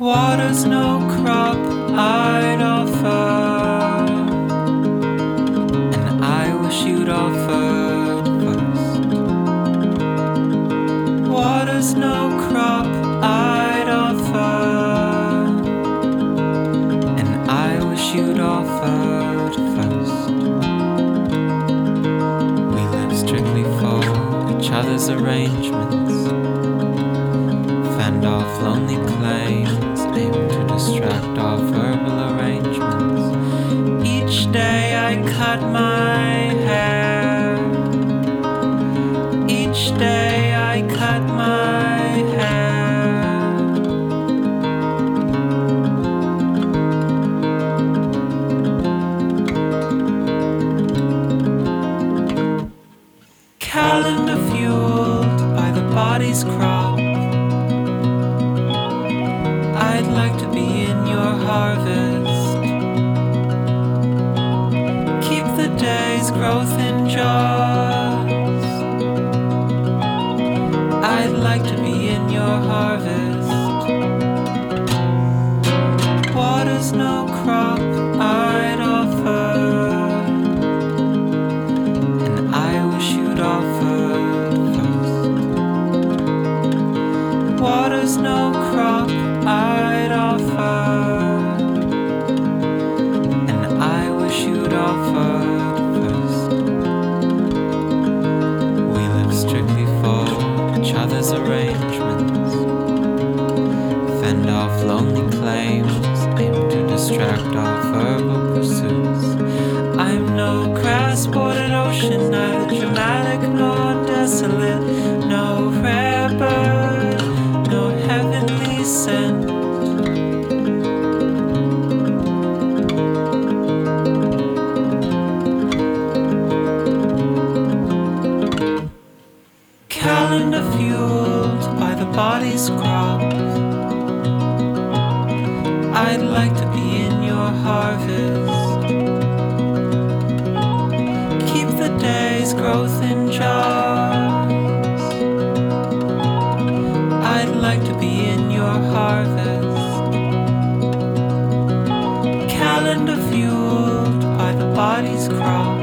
Water's no crop I'd offer, and I wish you'd offered first. Water's no crop I'd offer, and I wish you'd offered first. We live strictly for each other's arrangements, I cut my hair. Each day I cut my hair. Calendar fueled by the body's crop. I'd like to be in your harvest. Growth in jars. I'd like to be in your harvest. Each other's arrangements. Fend off lonely claims, aim to distract our verbal pursuits. I'm no grass bordered ocean, Calendar fueled by the body's crop. I'd like to be in your harvest. Keep the day's growth in jars. I'd like to be in your harvest. Calendar fueled by the body's crop.